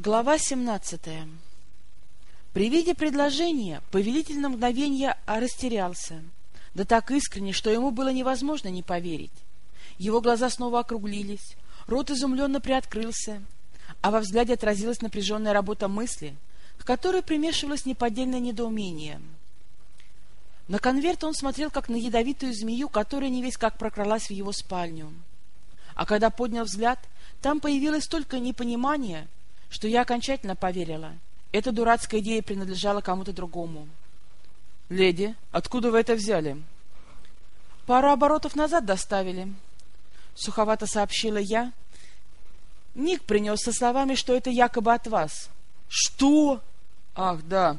Глава 17 При виде предложения повелитель на мгновение растерялся, да так искренне, что ему было невозможно не поверить. Его глаза снова округлились, рот изумленно приоткрылся, а во взгляде отразилась напряженная работа мысли, к которой примешивалось неподдельное недоумение. На конверт он смотрел, как на ядовитую змею, которая не весь как прокралась в его спальню. А когда поднял взгляд, там появилось столько непонимания, что я окончательно поверила. Эта дурацкая идея принадлежала кому-то другому. — Леди, откуда вы это взяли? — Пару оборотов назад доставили, — суховато сообщила я. Ник принес со словами, что это якобы от вас. — Что? — Ах, да.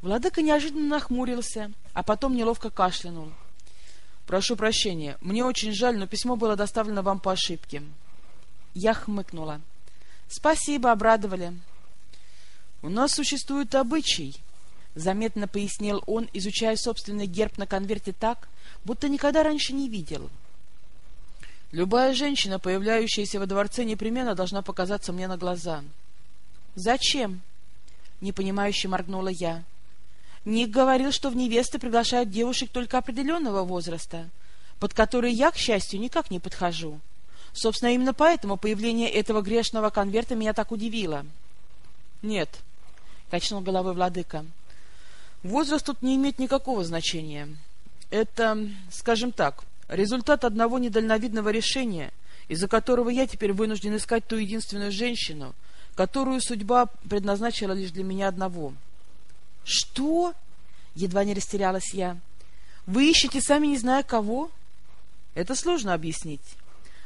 Владыка неожиданно нахмурился, а потом неловко кашлянул. — Прошу прощения, мне очень жаль, но письмо было доставлено вам по ошибке. Я хмыкнула. — Спасибо, обрадовали. У нас существует обычай, заметно пояснил он, изучая собственный герб на конверте так, будто никогда раньше не видел. Любая женщина, появляющаяся во дворце, непременно должна показаться мне на глаза. Зачем? Непонимающе моргнула я. Ник говорил, что в невесты приглашают девушек только определенного возраста, под который я, к счастью, никак не подхожу. Собственно, именно поэтому появление этого грешного конверта меня так удивило. — Нет, — качнул головой владыка. — Возраст тут не имеет никакого значения. Это, скажем так, результат одного недальновидного решения, из-за которого я теперь вынужден искать ту единственную женщину, которую судьба предназначила лишь для меня одного. — Что? — едва не растерялась я. — Вы ищете, сами не зная кого? — Это сложно объяснить. —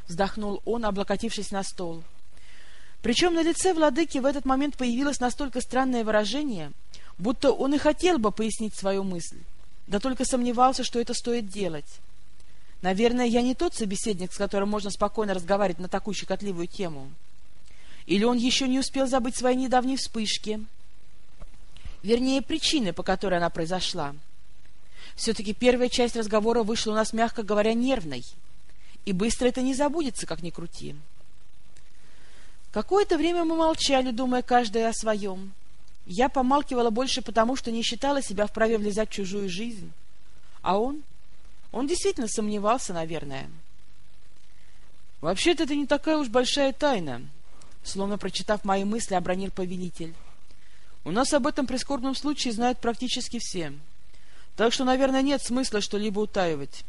вздохнул он, облокотившись на стол. Причем на лице владыки в этот момент появилось настолько странное выражение, будто он и хотел бы пояснить свою мысль, да только сомневался, что это стоит делать. Наверное, я не тот собеседник, с которым можно спокойно разговаривать на такую щекотливую тему. Или он еще не успел забыть свои недавние вспышки, вернее, причины, по которой она произошла. Все-таки первая часть разговора вышла у нас, мягко говоря, нервной — и быстро это не забудется, как ни крути. Какое-то время мы молчали, думая каждая о своем. Я помалкивала больше потому, что не считала себя вправе влезать в чужую жизнь. А он? Он действительно сомневался, наверное. «Вообще-то это не такая уж большая тайна», — словно прочитав мои мысли, обронил повелитель. «У нас об этом прискорбном случае знают практически все. Так что, наверное, нет смысла что-либо утаивать».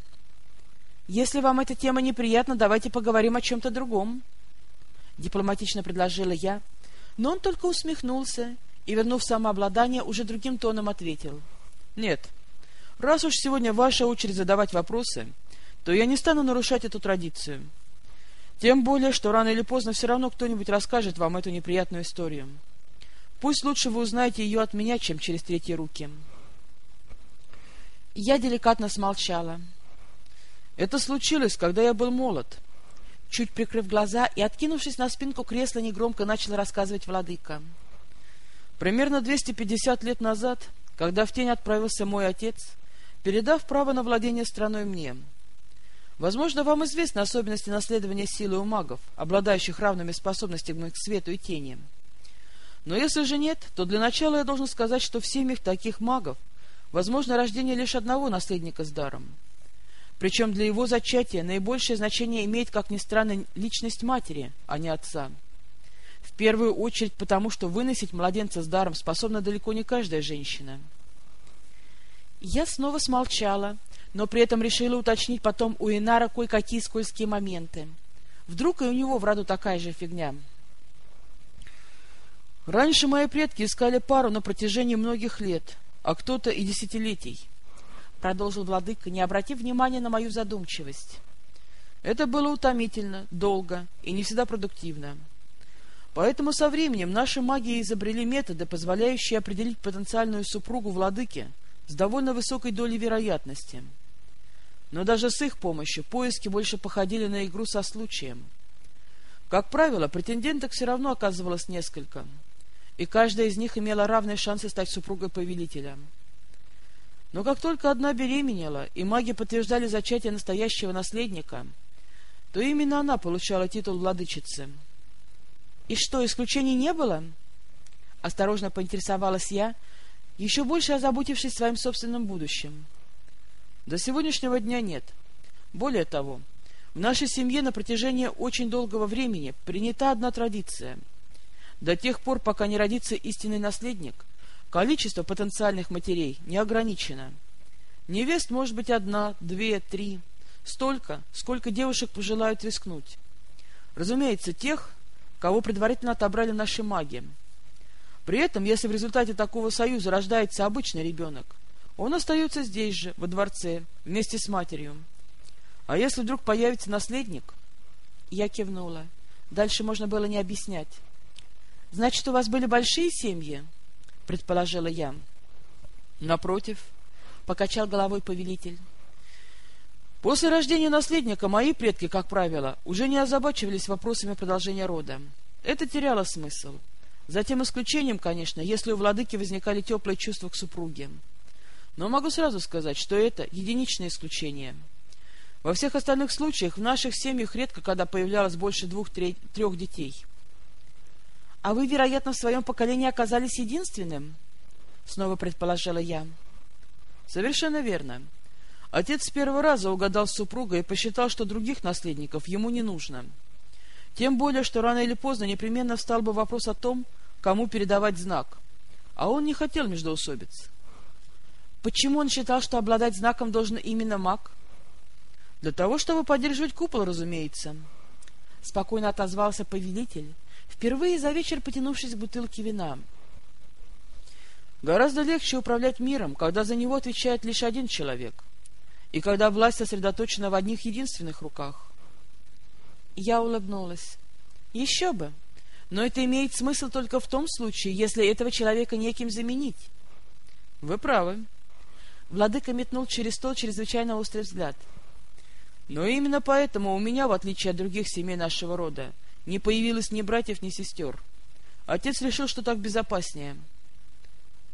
«Если вам эта тема неприятна, давайте поговорим о чем-то другом», — дипломатично предложила я, но он только усмехнулся и, вернув самообладание, уже другим тоном ответил. «Нет, раз уж сегодня ваша очередь задавать вопросы, то я не стану нарушать эту традицию. Тем более, что рано или поздно все равно кто-нибудь расскажет вам эту неприятную историю. Пусть лучше вы узнаете ее от меня, чем через третьи руки». Я деликатно смолчала. Это случилось, когда я был молод. Чуть прикрыв глаза и откинувшись на спинку кресла, негромко начал рассказывать владыка. Примерно 250 лет назад, когда в тень отправился мой отец, передав право на владение страной мне. Возможно, вам известны особенности наследования силы у магов, обладающих равными способностями к свету и тени. Но если же нет, то для начала я должен сказать, что в семьях таких магов возможно рождение лишь одного наследника с даром — причем для его зачатия наибольшее значение имеет, как ни странно, личность матери, а не отца. В первую очередь потому, что выносить младенца с даром способна далеко не каждая женщина. Я снова смолчала, но при этом решила уточнить потом у Инара кое-какие скользкие моменты. Вдруг и у него в роду такая же фигня. Раньше мои предки искали пару на протяжении многих лет, а кто-то и десятилетий. — продолжил владыка, не обратив внимания на мою задумчивость. Это было утомительно, долго и не всегда продуктивно. Поэтому со временем наши маги изобрели методы, позволяющие определить потенциальную супругу владыки с довольно высокой долей вероятности. Но даже с их помощью поиски больше походили на игру со случаем. Как правило, претенденток все равно оказывалось несколько, и каждая из них имела равные шансы стать супругой повелителя — но как только одна беременела, и маги подтверждали зачатие настоящего наследника, то именно она получала титул владычицы. И что, исключений не было? Осторожно поинтересовалась я, еще больше озаботившись своим собственным будущим. До сегодняшнего дня нет. Более того, в нашей семье на протяжении очень долгого времени принята одна традиция. До тех пор, пока не родится истинный наследник, количество потенциальных матерей не ограничено. Невест может быть одна, две, три, столько, сколько девушек пожелают рискнуть. Разумеется, тех, кого предварительно отобрали наши маги. При этом, если в результате такого союза рождается обычный ребенок, он остается здесь же, во дворце, вместе с матерью. А если вдруг появится наследник? Я кивнула. Дальше можно было не объяснять. Значит, у вас были большие семьи? Предположила я. Напротив, покачал головой повелитель. После рождения наследника мои предки, как правило, уже не озабачивались вопросами продолжения рода. Это теряло смысл. За тем исключением, конечно, если у владыки возникали теплые чувства к супруге. Но могу сразу сказать, что это единичное исключение. Во всех остальных случаях в наших семьях редко когда появлялось больше двух-трех детей. — А вы, вероятно, в своем поколении оказались единственным? — снова предположила я. — Совершенно верно. — Отец с первого раза угадал с супругой и посчитал, что других наследников ему не нужно. Тем более, что рано или поздно непременно встал бы вопрос о том, кому передавать знак. А он не хотел междоусобиц. Почему он считал, что обладать знаком должен именно маг? Для того, чтобы поддерживать купол, разумеется. Спокойно отозвался повелитель, впервые за вечер потянувшись к бутылке вина. Гораздо легче управлять миром, когда за него отвечает лишь один человек и когда власть сосредоточена в одних единственных руках. Я улыбнулась. Еще бы. Но это имеет смысл только в том случае, если этого человека неким заменить. Вы правы. Владыка метнул через стол чрезвычайно острый взгляд. Но именно поэтому у меня, в отличие от других семей нашего рода, не появилось ни братьев, ни сестер. Отец решил, что так безопаснее.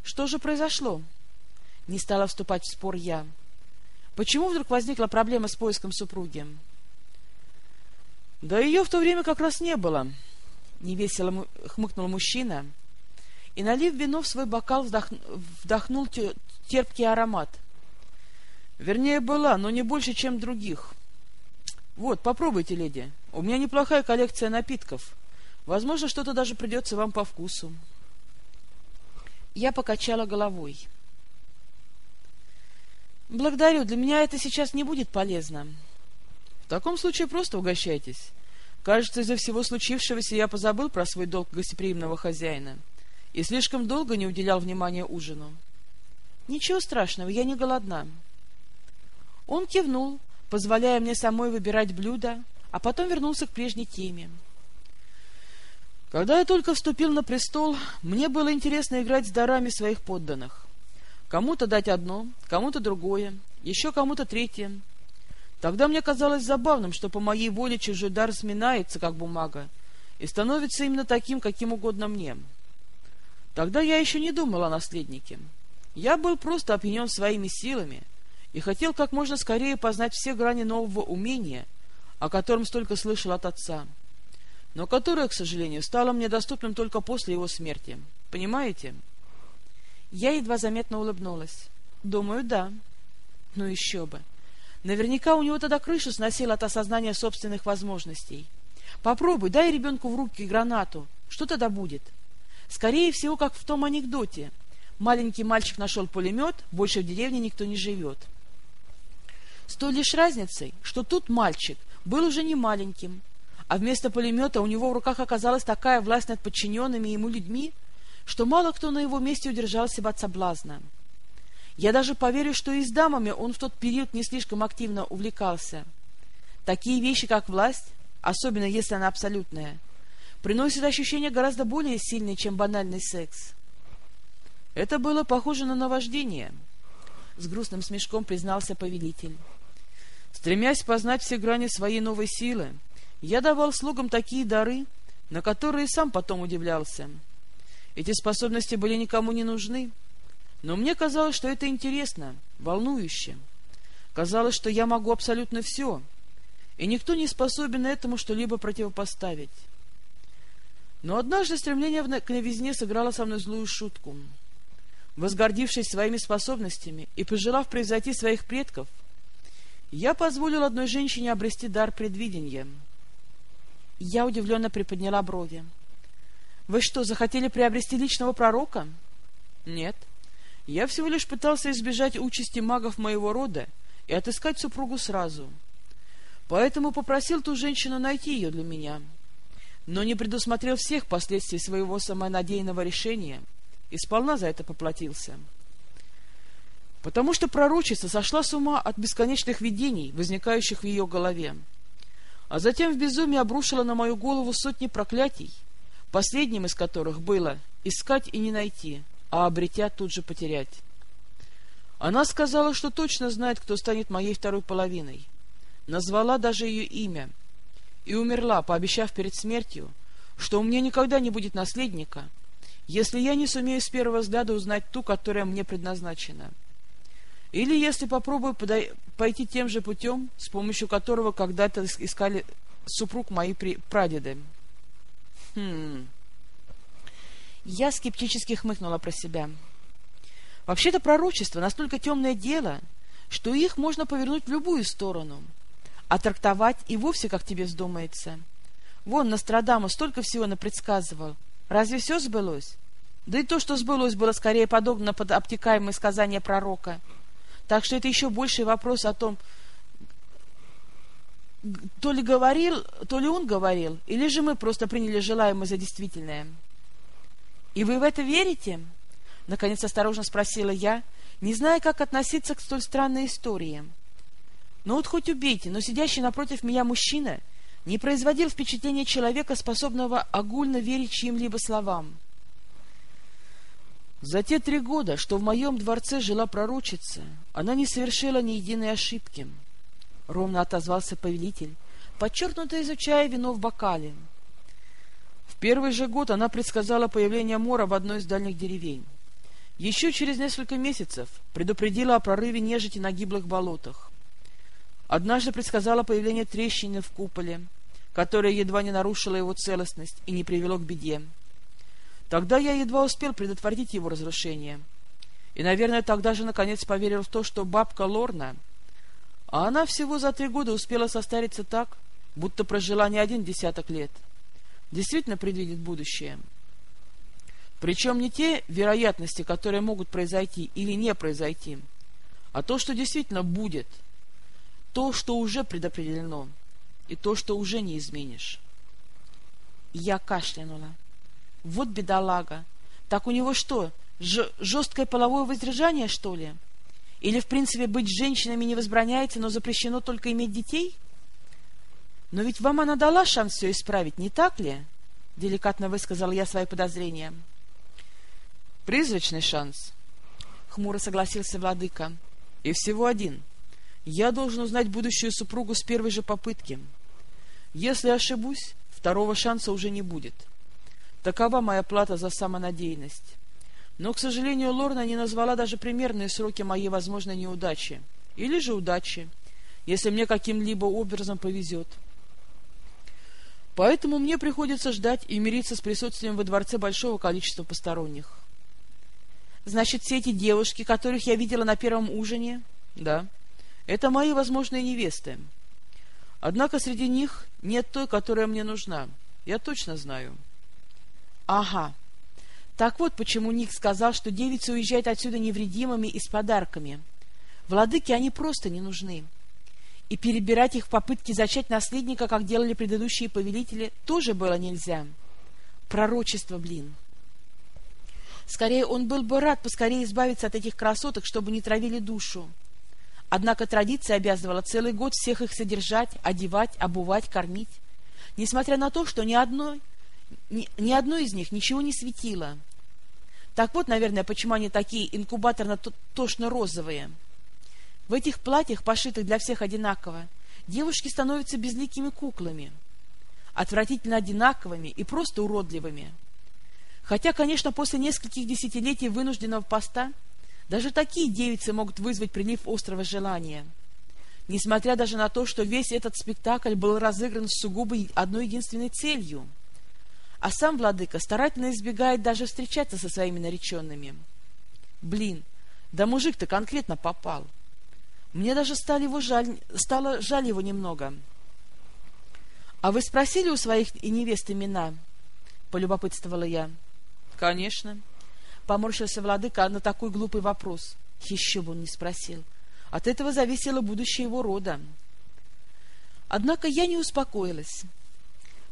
Что же произошло? Не стала вступать в спор я. Почему вдруг возникла проблема с поиском супруги? Да ее в то время как раз не было. Невесело хмыкнул мужчина и, налив вино в свой бокал, вдох... вдохнул терпкий аромат. Вернее, была, но не больше, чем других. Вот, попробуйте, леди. У меня неплохая коллекция напитков. Возможно, что-то даже придется вам по вкусу. Я покачала головой. Благодарю, для меня это сейчас не будет полезно. В таком случае просто угощайтесь. Кажется, из-за всего случившегося я позабыл про свой долг гостеприимного хозяина и слишком долго не уделял внимания ужину. Ничего страшного, я не голодна. Он кивнул, позволяя мне самой выбирать блюда, а потом вернулся к прежней теме. Когда я только вступил на престол, мне было интересно играть с дарами своих подданных. Кому-то дать одно, кому-то другое, еще кому-то третье. Тогда мне казалось забавным, что по моей воле чужой дар сминается, как бумага, и становится именно таким, каким угодно мне. Тогда я еще не думал о наследнике. Я был просто опьянен своими силами и хотел как можно скорее познать все грани нового умения, о котором столько слышал от отца, но которое, к сожалению, стало мне доступным только после его смерти. Понимаете? — я едва заметно улыбнулась. Думаю, да. Ну еще бы. Наверняка у него тогда крышу сносило от осознания собственных возможностей. Попробуй, дай ребенку в руки гранату. Что тогда будет? Скорее всего, как в том анекдоте. Маленький мальчик нашел пулемет, больше в деревне никто не живет. С той лишь разницей, что тут мальчик был уже не маленьким, а вместо пулемета у него в руках оказалась такая власть над подчиненными ему людьми, что мало кто на его месте удержался бы от соблазна. Я даже поверю, что и с дамами он в тот период не слишком активно увлекался. Такие вещи, как власть, особенно если она абсолютная, приносят ощущение гораздо более сильное, чем банальный секс. Это было похоже на наваждение, — с грустным смешком признался повелитель. Стремясь познать все грани своей новой силы, я давал слугам такие дары, на которые сам потом удивлялся. Эти способности были никому не нужны, но мне казалось, что это интересно, волнующе. Казалось, что я могу абсолютно все, и никто не способен этому что-либо противопоставить. Но однажды стремление к новизне сыграло со мной злую шутку. Возгордившись своими способностями и пожелав превзойти своих предков, я позволил одной женщине обрести дар предвидения. Я удивленно приподняла брови. — Вы что, захотели приобрести личного пророка? — Нет. Я всего лишь пытался избежать участи магов моего рода и отыскать супругу сразу. Поэтому попросил ту женщину найти ее для меня — но не предусмотрел всех последствий своего самонадеянного решения и сполна за это поплатился. Потому что пророчица сошла с ума от бесконечных видений, возникающих в ее голове, а затем в безумии обрушила на мою голову сотни проклятий, последним из которых было «искать и не найти», а обретя тут же потерять. Она сказала, что точно знает, кто станет моей второй половиной. Назвала даже ее имя — и умерла, пообещав перед смертью, что у меня никогда не будет наследника, если я не сумею с первого взгляда узнать ту, которая мне предназначена. Или если попробую пойти тем же путем, с помощью которого когда-то искали супруг мои прадеды. Хм... Я скептически хмыкнула про себя. Вообще-то пророчество настолько темное дело, что их можно повернуть в любую сторону — а трактовать и вовсе как тебе вздумается. Вон, Нострадамус столько всего напредсказывал. Разве все сбылось? Да и то, что сбылось, было скорее подобно под обтекаемые сказания пророка. Так что это еще больший вопрос о том, то ли говорил, то ли он говорил, или же мы просто приняли желаемое за действительное. — И вы в это верите? — наконец осторожно спросила я, не зная, как относиться к столь странной истории. — ну вот хоть убейте, но сидящий напротив меня мужчина не производил впечатления человека, способного огульно верить чьим-либо словам. За те три года, что в моем дворце жила пророчица, она не совершила ни единой ошибки. Ровно отозвался повелитель, подчеркнуто изучая вино в бокале. В первый же год она предсказала появление мора в одной из дальних деревень. Еще через несколько месяцев предупредила о прорыве нежити на гиблых болотах. Однажды предсказала появление трещины в куполе, которая едва не нарушила его целостность и не привело к беде. Тогда я едва успел предотвратить его разрушение. И, наверное, тогда же наконец поверил в то, что бабка Лорна, а она всего за три года успела состариться так, будто прожила не один десяток лет, действительно предвидит будущее. Причем не те вероятности, которые могут произойти или не произойти, а то, что действительно будет — то, что уже предопределено, и то, что уже не изменишь. Я кашлянула. Вот бедолага. Так у него что, жесткое половое воздержание, что ли? Или, в принципе, быть женщинами не возбраняется, но запрещено только иметь детей? Но ведь вам она дала шанс все исправить, не так ли? Деликатно высказал я свои подозрения. Призрачный шанс, хмуро согласился владыка. И всего один — я должен узнать будущую супругу с первой же попытки. Если ошибусь, второго шанса уже не будет. Такова моя плата за самонадеянность. Но, к сожалению, Лорна не назвала даже примерные сроки моей возможной неудачи. Или же удачи, если мне каким-либо образом повезет. Поэтому мне приходится ждать и мириться с присутствием во дворце большого количества посторонних. Значит, все эти девушки, которых я видела на первом ужине? Да. Это мои возможные невесты. Однако среди них нет той, которая мне нужна. Я точно знаю. Ага. Так вот, почему Ник сказал, что девицы уезжают отсюда невредимыми и с подарками. Владыке они просто не нужны. И перебирать их в попытке зачать наследника, как делали предыдущие повелители, тоже было нельзя. Пророчество, блин. Скорее, он был бы рад поскорее избавиться от этих красоток, чтобы не травили душу. Однако традиция обязывала целый год всех их содержать, одевать, обувать, кормить, несмотря на то, что ни одной, ни, ни одной из них ничего не светило. Так вот, наверное, почему они такие инкубаторно-тошно-розовые. В этих платьях, пошитых для всех одинаково, девушки становятся безликими куклами, отвратительно одинаковыми и просто уродливыми. Хотя, конечно, после нескольких десятилетий вынужденного поста даже такие девицы могут вызвать прилив острого желания. Несмотря даже на то, что весь этот спектакль был разыгран с сугубо одной единственной целью. А сам владыка старательно избегает даже встречаться со своими нареченными. Блин, да мужик-то конкретно попал. Мне даже стало его жаль, стало жаль его немного. — А вы спросили у своих и невест имена? — полюбопытствовала я. — Конечно. Поморщился владыка на такой глупый вопрос. Еще бы он не спросил. От этого зависело будущее его рода. Однако я не успокоилась.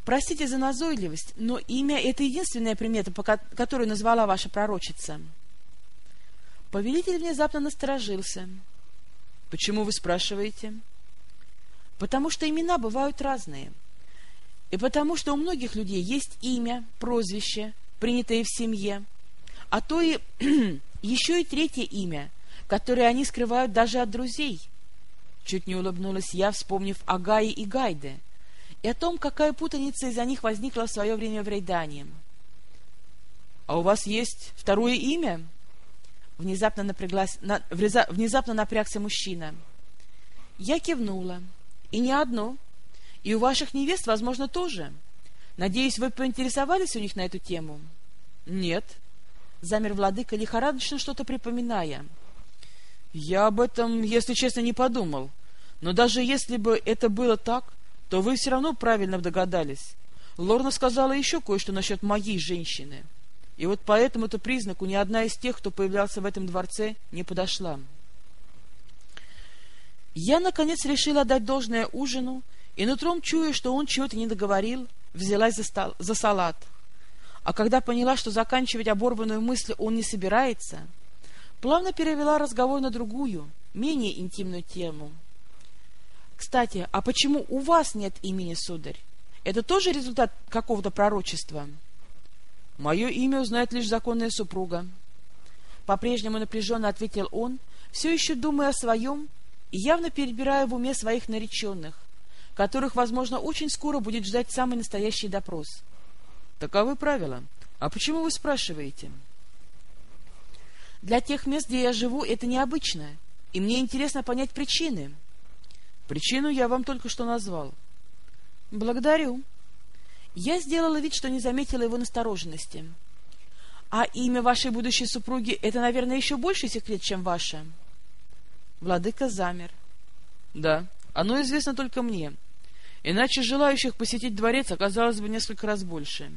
Простите за назойливость, но имя — это единственная примета, по которую назвала ваша пророчица. Повелитель внезапно насторожился. — Почему вы спрашиваете? — Потому что имена бывают разные. И потому что у многих людей есть имя, прозвище, принятое в семье, а то и еще и третье имя, которое они скрывают даже от друзей. Чуть не улыбнулась я, вспомнив о Гае и Гайде — и о том, какая путаница из-за них возникла в свое время в Рейдане. — А у вас есть второе имя? Внезапно, напряглась, на, внезапно напрягся мужчина. Я кивнула. И не одно. И у ваших невест, возможно, тоже. Надеюсь, вы поинтересовались у них на эту тему? — Нет. Замер владыка, лихорадочно что-то припоминая. — Я об этом, если честно, не подумал. Но даже если бы это было так, то вы все равно правильно догадались. Лорна сказала еще кое-что насчет моей женщины. И вот по этому-то признаку ни одна из тех, кто появлялся в этом дворце, не подошла. Я, наконец, решила дать должное ужину, и нутром чуя, что он чего-то не договорил, взялась за, стол, за салат. А когда поняла, что заканчивать оборванную мысль он не собирается, плавно перевела разговор на другую, менее интимную тему — кстати, а почему у вас нет имени, сударь? Это тоже результат какого-то пророчества? Мое имя узнает лишь законная супруга. По-прежнему напряженно ответил он, все еще думая о своем и явно перебирая в уме своих нареченных, которых, возможно, очень скоро будет ждать самый настоящий допрос. Таковы правила. А почему вы спрашиваете? Для тех мест, где я живу, это необычно, и мне интересно понять причины. Причину я вам только что назвал. — Благодарю. Я сделала вид, что не заметила его настороженности. — А имя вашей будущей супруги — это, наверное, еще больший секрет, чем ваше? Владыка замер. — Да, оно известно только мне. Иначе желающих посетить дворец оказалось бы несколько раз больше.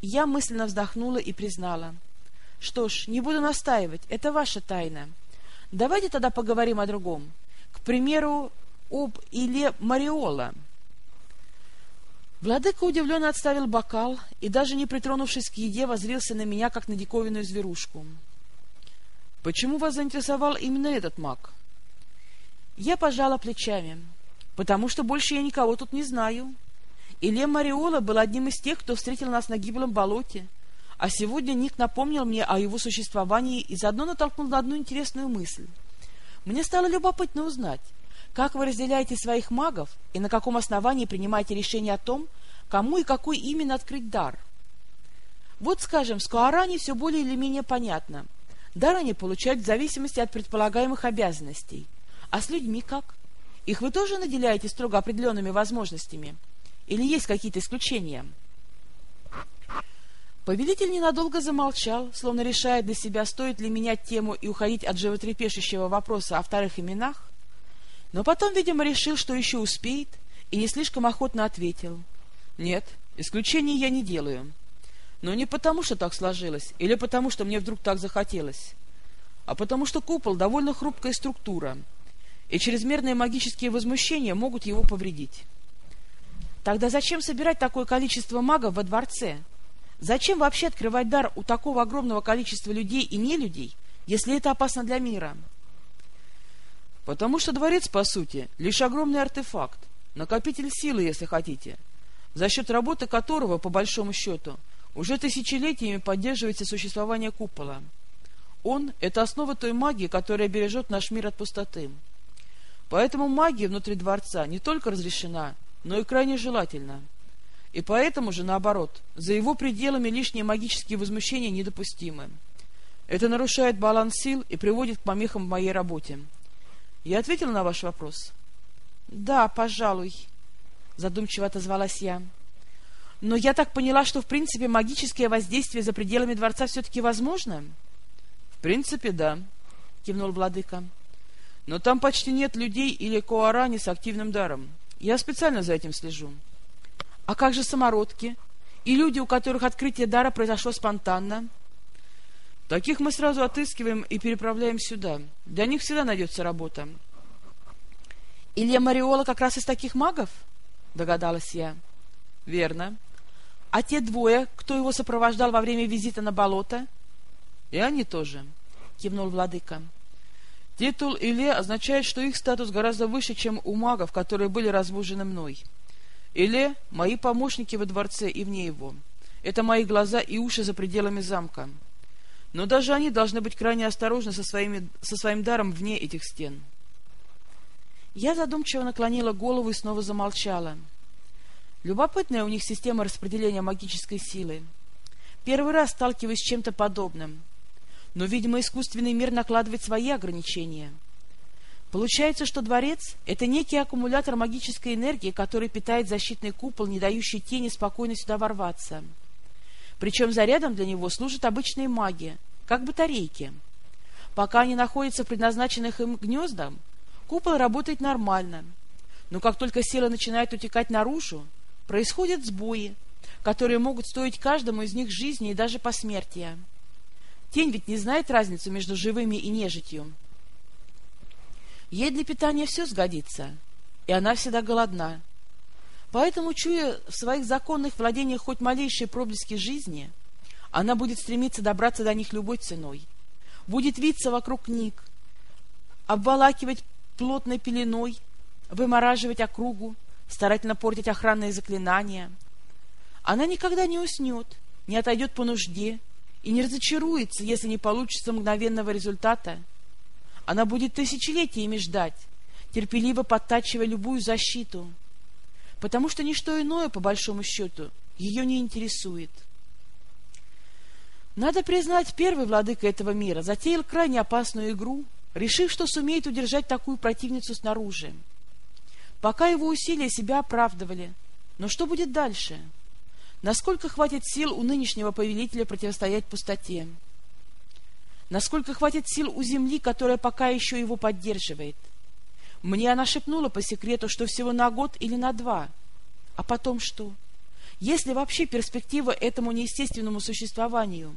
Я мысленно вздохнула и признала. — Что ж, не буду настаивать, это ваша тайна. Давайте тогда поговорим о другом. — к примеру, об Иле Мариола. Владыка удивленно отставил бокал и, даже не притронувшись к еде, возрился на меня, как на диковинную зверушку. — Почему вас заинтересовал именно этот маг? Я пожала плечами. — Потому что больше я никого тут не знаю. Илья Мариола был одним из тех, кто встретил нас на гиблом болоте, а сегодня Ник напомнил мне о его существовании и заодно натолкнул на одну интересную мысль — мне стало любопытно узнать, как вы разделяете своих магов и на каком основании принимаете решение о том, кому и какой именно открыть дар. Вот, скажем, с Куарани все более или менее понятно. Дар они получают в зависимости от предполагаемых обязанностей. А с людьми как? Их вы тоже наделяете строго определенными возможностями? Или есть какие-то исключения?» Повелитель ненадолго замолчал, словно решая для себя, стоит ли менять тему и уходить от животрепещущего вопроса о вторых именах, но потом, видимо, решил, что еще успеет, и не слишком охотно ответил. «Нет, исключений я не делаю. Но не потому, что так сложилось, или потому, что мне вдруг так захотелось, а потому что купол — довольно хрупкая структура, и чрезмерные магические возмущения могут его повредить». «Тогда зачем собирать такое количество магов во дворце?» Зачем вообще открывать дар у такого огромного количества людей и не людей, если это опасно для мира? Потому что дворец, по сути, лишь огромный артефакт, накопитель силы, если хотите, за счет работы которого, по большому счету, уже тысячелетиями поддерживается существование купола. Он — это основа той магии, которая бережет наш мир от пустоты. Поэтому магия внутри дворца не только разрешена, но и крайне желательна. И поэтому же, наоборот, за его пределами лишние магические возмущения недопустимы. Это нарушает баланс сил и приводит к помехам в моей работе. Я ответила на ваш вопрос? — Да, пожалуй, — задумчиво отозвалась я. Но я так поняла, что в принципе магическое воздействие за пределами дворца все-таки возможно? — В принципе, да, — кивнул владыка. — Но там почти нет людей или коарани с активным даром. Я специально за этим слежу. — А как же самородки? И люди, у которых открытие дара произошло спонтанно? — Таких мы сразу отыскиваем и переправляем сюда. Для них всегда найдется работа. — Илья Мариола как раз из таких магов? — догадалась я. — Верно. — а те двое, кто его сопровождал во время визита на болото? — И они тоже, — кивнул владыка. Титул Иле означает, что их статус гораздо выше, чем у магов, которые были разбужены мной. Иле — мои помощники во дворце и вне его. Это мои глаза и уши за пределами замка. Но даже они должны быть крайне осторожны со, своими, со своим даром вне этих стен. Я задумчиво наклонила голову и снова замолчала. — Любопытная у них система распределения магической силы. Первый раз сталкиваюсь с чем-то подобным. Но, видимо, искусственный мир накладывает свои ограничения. Получается, что дворец — это некий аккумулятор магической энергии, который питает защитный купол, не дающий тени спокойно сюда ворваться. Причем зарядом для него служат обычные маги, как батарейки. Пока они находятся в предназначенных им гнездах, купол работает нормально. Но как только сила начинает утекать наружу, происходят сбои, которые могут стоить каждому из них жизни и даже посмертия. Тень ведь не знает разницу между живыми и нежитью. Ей для питания все сгодится, и она всегда голодна. Поэтому, чуя в своих законных владениях хоть малейшие проблески жизни, она будет стремиться добраться до них любой ценой, будет виться вокруг книг, обволакивать плотной пеленой, вымораживать округу, старательно портить охранные заклинания. Она никогда не уснет, не отойдет по нужде и не разочаруется, если не получится мгновенного результата. Она будет тысячелетиями ждать, терпеливо подтачивая любую защиту, потому что ничто иное, по большому счету, ее не интересует. Надо признать, первый владыка этого мира затеял крайне опасную игру, решив, что сумеет удержать такую противницу снаружи. Пока его усилия себя оправдывали. Но что будет дальше? Насколько хватит сил у нынешнего повелителя противостоять пустоте? Насколько хватит сил у земли, которая пока еще его поддерживает? Мне она шепнула по секрету, что всего на год или на два. А потом что? Есть ли вообще перспектива этому неестественному существованию?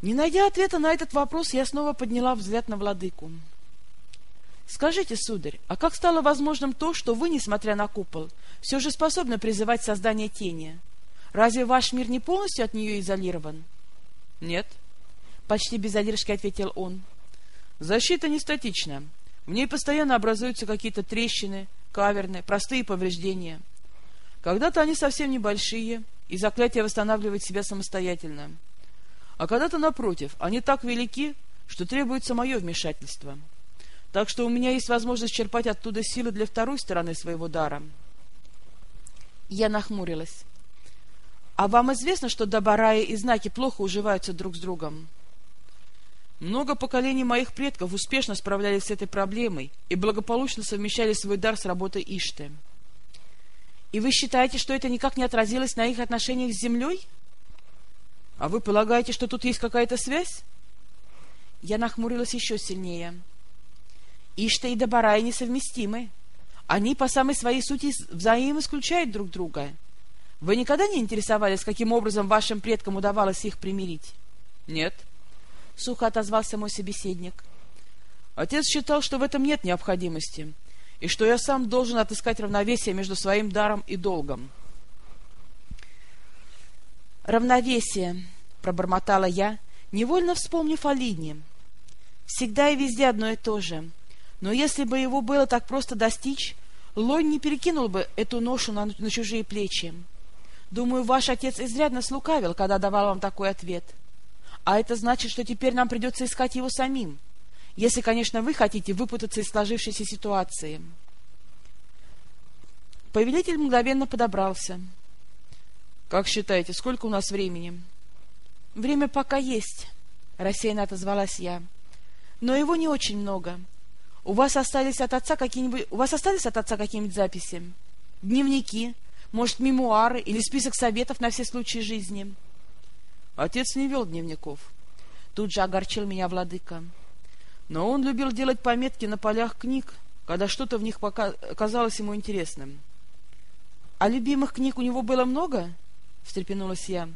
Не найдя ответа на этот вопрос, я снова подняла взгляд на владыку. Скажите, сударь, а как стало возможным то, что вы, несмотря на купол, все же способны призывать создание тени? Разве ваш мир не полностью от нее изолирован? — Нет. — почти без задержки ответил он. — Защита не статична. В ней постоянно образуются какие-то трещины, каверны, простые повреждения. Когда-то они совсем небольшие, и заклятие восстанавливает себя самостоятельно. А когда-то, напротив, они так велики, что требуется мое вмешательство. — так что у меня есть возможность черпать оттуда силы для второй стороны своего дара. Я нахмурилась. А вам известно, что Добарая и знаки плохо уживаются друг с другом? Много поколений моих предков успешно справлялись с этой проблемой и благополучно совмещали свой дар с работой Ишты. И вы считаете, что это никак не отразилось на их отношениях с землей? А вы полагаете, что тут есть какая-то связь? Я нахмурилась еще сильнее. — Ишта и Добарай несовместимы. Они по самой своей сути взаимоисключают друг друга. Вы никогда не интересовались, каким образом вашим предкам удавалось их примирить? — Нет. — сухо отозвался мой собеседник. Отец считал, что в этом нет необходимости, и что я сам должен отыскать равновесие между своим даром и долгом. «Равновесие», — пробормотала я, невольно вспомнив о Лине. «Всегда и везде одно и то же. Но если бы его было так просто достичь, Лонь не перекинул бы эту ношу на, на чужие плечи. Думаю, ваш отец изрядно слукавил, когда давал вам такой ответ. А это значит, что теперь нам придется искать его самим, если, конечно, вы хотите выпутаться из сложившейся ситуации. Повелитель мгновенно подобрался. — Как считаете, сколько у нас времени? — Время пока есть, — рассеянно отозвалась я. — Но его не очень много. — у вас остались от отца какие-нибудь... У вас остались от отца какие-нибудь записи? Дневники? Может, мемуары или список советов на все случаи жизни? Отец не вел дневников. Тут же огорчил меня владыка. Но он любил делать пометки на полях книг, когда что-то в них казалось ему интересным. — А любимых книг у него было много? — встрепенулась я.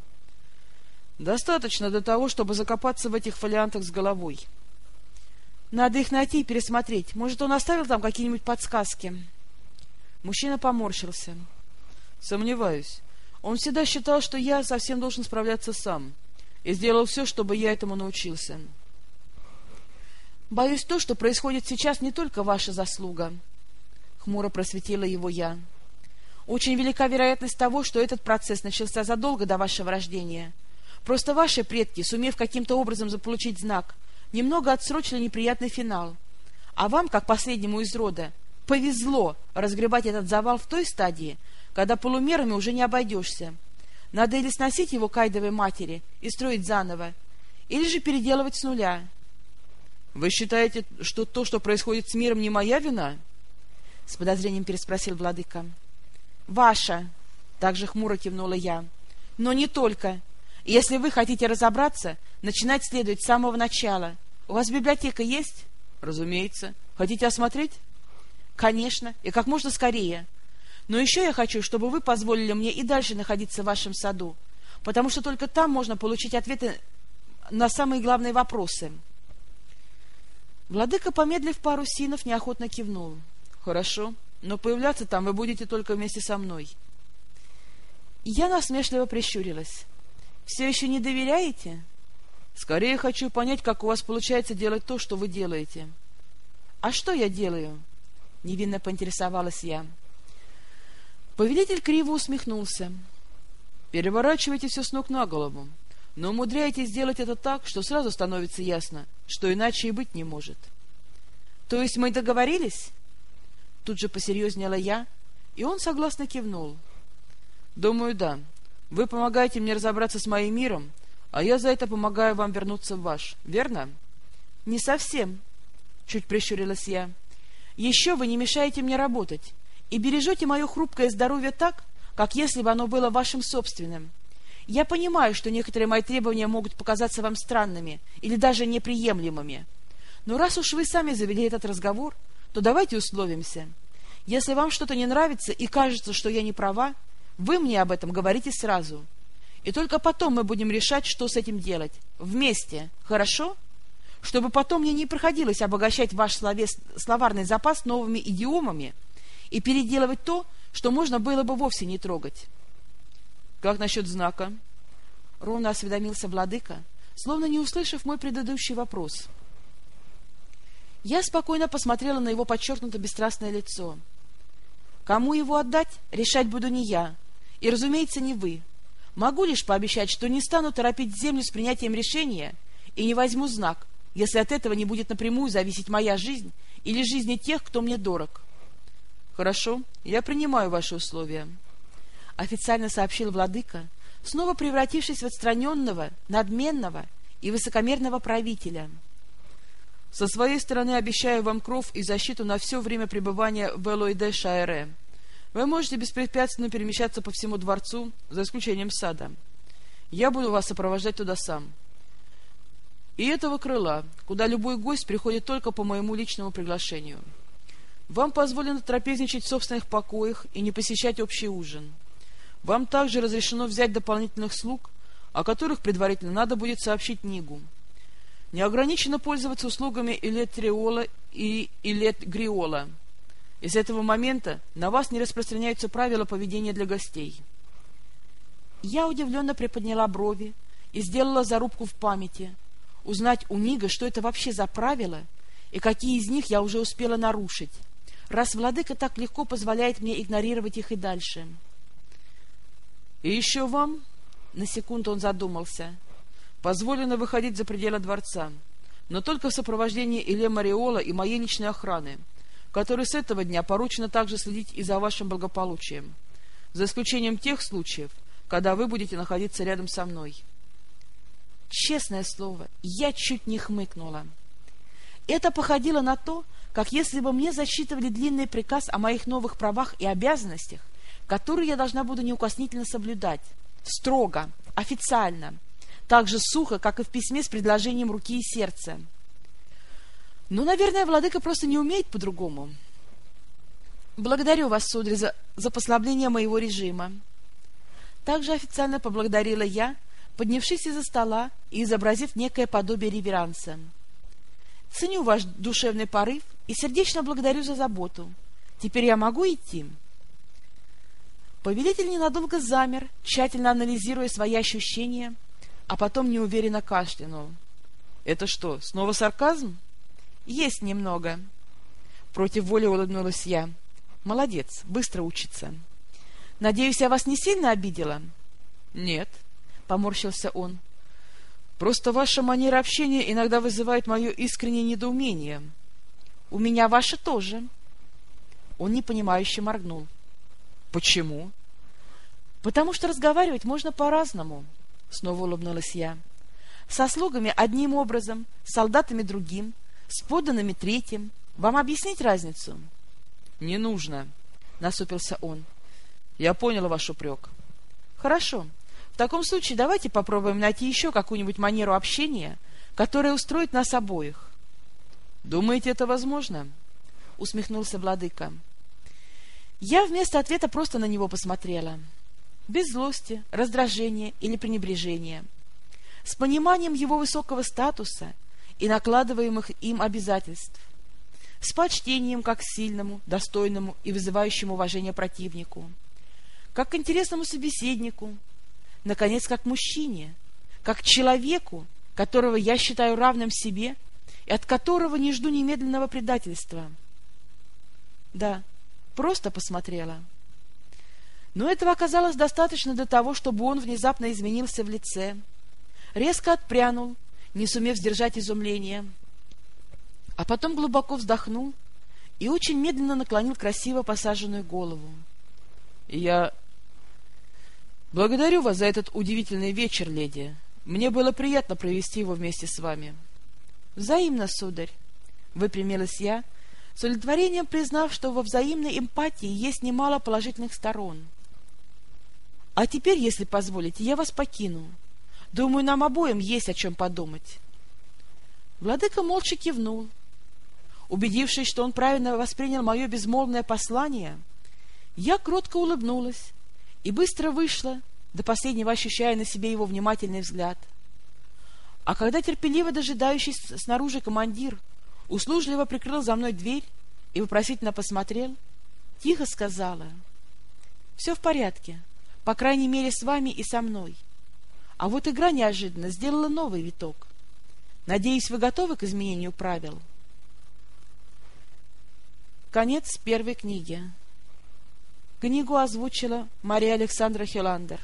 — Достаточно для того, чтобы закопаться в этих фолиантах с головой. — Надо их найти и пересмотреть. Может, он оставил там какие-нибудь подсказки? Мужчина поморщился. — Сомневаюсь. Он всегда считал, что я совсем должен справляться сам, и сделал все, чтобы я этому научился. — Боюсь, то, что происходит сейчас, не только ваша заслуга. Хмуро просветила его я. Очень велика вероятность того, что этот процесс начался задолго до вашего рождения. Просто ваши предки, сумев каким-то образом заполучить знак, немного отсрочили неприятный финал. А вам, как последнему из рода, повезло разгребать этот завал в той стадии, когда полумерами уже не обойдешься. Надо или сносить его кайдовой матери и строить заново, или же переделывать с нуля. Вы считаете, что то, что происходит с миром, не моя вина? — с подозрением переспросил владыка. — Ваша, — также хмуро кивнула я. — Но не только. Если вы хотите разобраться, начинать следует с самого начала. У вас библиотека есть? — Разумеется. Хотите осмотреть? — Конечно, и как можно скорее. Но еще я хочу, чтобы вы позволили мне и дальше находиться в вашем саду, потому что только там можно получить ответы на самые главные вопросы. — Владыка, помедлив пару синов, неохотно кивнул. — Хорошо, но появляться там вы будете только вместе со мной. Я насмешливо прищурилась. — Все еще не доверяете? — Скорее хочу понять, как у вас получается делать то, что вы делаете. — А что я делаю? — невинно поинтересовалась я. Повелитель криво усмехнулся. — Переворачивайте все с ног на голову но умудряетесь сделать это так, что сразу становится ясно, что иначе и быть не может. — То есть мы договорились? Тут же посерьезнела я, и он согласно кивнул. — Думаю, да. Вы помогаете мне разобраться с моим миром, а я за это помогаю вам вернуться в ваш, верно? — Не совсем, — чуть прищурилась я. — Еще вы не мешаете мне работать и бережете мое хрупкое здоровье так, как если бы оно было вашим собственным. — я понимаю, что некоторые мои требования могут показаться вам странными или даже неприемлемыми. Но раз уж вы сами завели этот разговор, то давайте условимся. Если вам что-то не нравится и кажется, что я не права, вы мне об этом говорите сразу. И только потом мы будем решать, что с этим делать. Вместе. Хорошо? Чтобы потом мне не приходилось обогащать ваш словес, словарный запас новыми идиомами и переделывать то, что можно было бы вовсе не трогать. Как насчет знака? Ровно осведомился владыка, словно не услышав мой предыдущий вопрос. Я спокойно посмотрела на его подчеркнуто бесстрастное лицо. Кому его отдать, решать буду не я, и, разумеется, не вы. Могу лишь пообещать, что не стану торопить землю с принятием решения и не возьму знак, если от этого не будет напрямую зависеть моя жизнь или жизни тех, кто мне дорог. Хорошо, я принимаю ваши условия. — официально сообщил владыка, снова превратившись в отстраненного, надменного и высокомерного правителя. «Со своей стороны обещаю вам кров и защиту на все время пребывания в Элойде Шаэре. Вы можете беспрепятственно перемещаться по всему дворцу, за исключением сада. Я буду вас сопровождать туда сам. И этого крыла, куда любой гость приходит только по моему личному приглашению. Вам позволено трапезничать в собственных покоях и не посещать общий ужин». Вам также разрешено взять дополнительных слуг, о которых предварительно надо будет сообщить Нигу. Не ограничено пользоваться услугами Илет Триола и Илет Гриола. И с этого момента на вас не распространяются правила поведения для гостей. Я удивленно приподняла брови и сделала зарубку в памяти. Узнать у Нига, что это вообще за правила, и какие из них я уже успела нарушить, раз владыка так легко позволяет мне игнорировать их и дальше. — и еще вам, на секунду он задумался, позволено выходить за пределы дворца, но только в сопровождении Илье Мариола и моей личной охраны, которой с этого дня поручено также следить и за вашим благополучием, за исключением тех случаев, когда вы будете находиться рядом со мной. Честное слово, я чуть не хмыкнула. Это походило на то, как если бы мне зачитывали длинный приказ о моих новых правах и обязанностях, которую я должна буду неукоснительно соблюдать, строго, официально, так же сухо, как и в письме с предложением руки и сердца. Ну, наверное, владыка просто не умеет по-другому. Благодарю вас, сударь, за, за послабление моего режима. Также официально поблагодарила я, поднявшись из-за стола и изобразив некое подобие реверанса. Ценю ваш душевный порыв и сердечно благодарю за заботу. Теперь я могу идти?» Повелитель ненадолго замер, тщательно анализируя свои ощущения, а потом неуверенно кашлянул. «Это что, снова сарказм?» «Есть немного». Против воли улыбнулась я. «Молодец, быстро учится». «Надеюсь, я вас не сильно обидела?» «Нет», — поморщился он. «Просто ваша манера общения иногда вызывает мое искреннее недоумение». «У меня ваша тоже». Он непонимающе моргнул. «Почему?» «Потому что разговаривать можно по-разному», — снова улыбнулась я. «Со слугами одним образом, с солдатами другим, с подданными третьим. Вам объяснить разницу?» «Не нужно», — насупился он. «Я понял ваш упрек». «Хорошо. В таком случае давайте попробуем найти еще какую-нибудь манеру общения, которая устроит нас обоих». «Думаете, это возможно?» — усмехнулся владыка. Я вместо ответа просто на него посмотрела. Без злости, раздражения или пренебрежения. С пониманием его высокого статуса и накладываемых им обязательств. С почтением как к сильному, достойному и вызывающему уважение противнику. Как к интересному собеседнику. Наконец, как мужчине. Как человеку, которого я считаю равным себе и от которого не жду немедленного предательства. Да, Просто посмотрела. Но этого оказалось достаточно для того, чтобы он внезапно изменился в лице, резко отпрянул, не сумев сдержать изумление, а потом глубоко вздохнул и очень медленно наклонил красиво посаженную голову. — Я благодарю вас за этот удивительный вечер, леди. Мне было приятно провести его вместе с вами. — Взаимно, сударь, — выпрямилась я, с удовлетворением признав, что во взаимной эмпатии есть немало положительных сторон. А теперь, если позволите, я вас покину. Думаю, нам обоим есть о чем подумать. Владыка молча кивнул. Убедившись, что он правильно воспринял мое безмолвное послание, я кротко улыбнулась и быстро вышла, до последнего ощущая на себе его внимательный взгляд. А когда терпеливо дожидающийся снаружи командир услужливо прикрыл за мной дверь и вопросительно посмотрел, тихо сказала, «Все в порядке, по крайней мере, с вами и со мной. А вот игра неожиданно сделала новый виток. Надеюсь, вы готовы к изменению правил?» Конец первой книги. Книгу озвучила Мария Александра Хеландер.